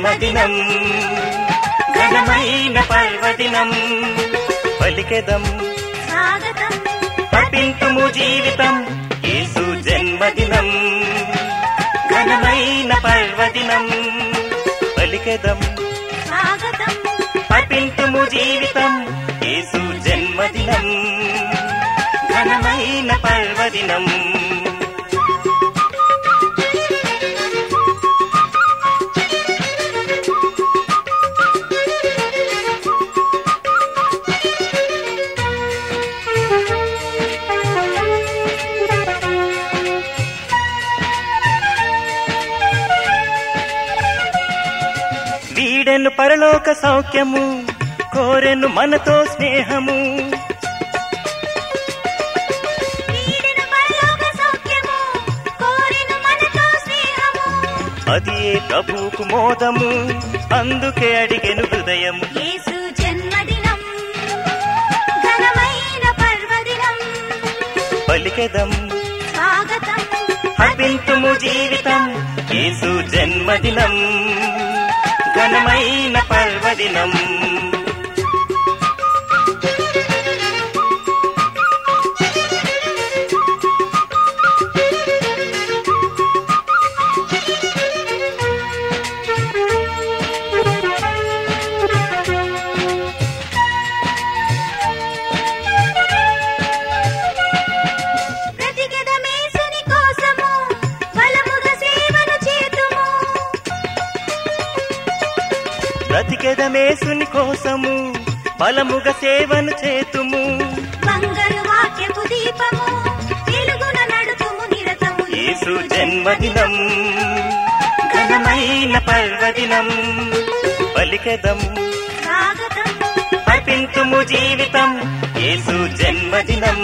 జన్మదినం ఘనమైన పర్వదినం. పలికెదం స్వాగతం. పపింతుము జీవితం యేసు జన్మదినం. ఘనమైన పర్వదినం పలికెదం స్వాగతం. పపింతుము జీవితం యేసు జన్మదినం. ఘనమైన పర్వదినం. వీడెను పరలోక సౌఖ్యము కోరెను మనతో స్నేహము. అది ఏ ప్రభువుకు మోదము అందుకే అడిగెను హృదయము. యేసు జన్మదినం ఘనమైన పర్వదినం. పలికెదం స్వాగతం హర్పింతుము జీవితం యేసు జన్మదినం. ఘనమైన పర్వదినం. బ్రతికెదమేసుని కోసము బలముగా సేవను చేతుము. బంగారు వాక్యపు దీపము వెలుగున నడుతుము నిరతము. యేసు జన్మదినం ఘనమైన పర్వదినం. పలికెదం స్వాగతం. అర్పింతుము జీవితం యేసు జన్మదినం.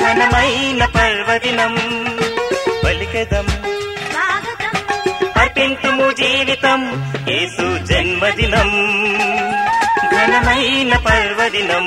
ఘనమైన పర్వదినం పలికెదం స్వాగతం. అర్పింతుము జీవితం పర్వదినం ఘనమైన పర్వదినం.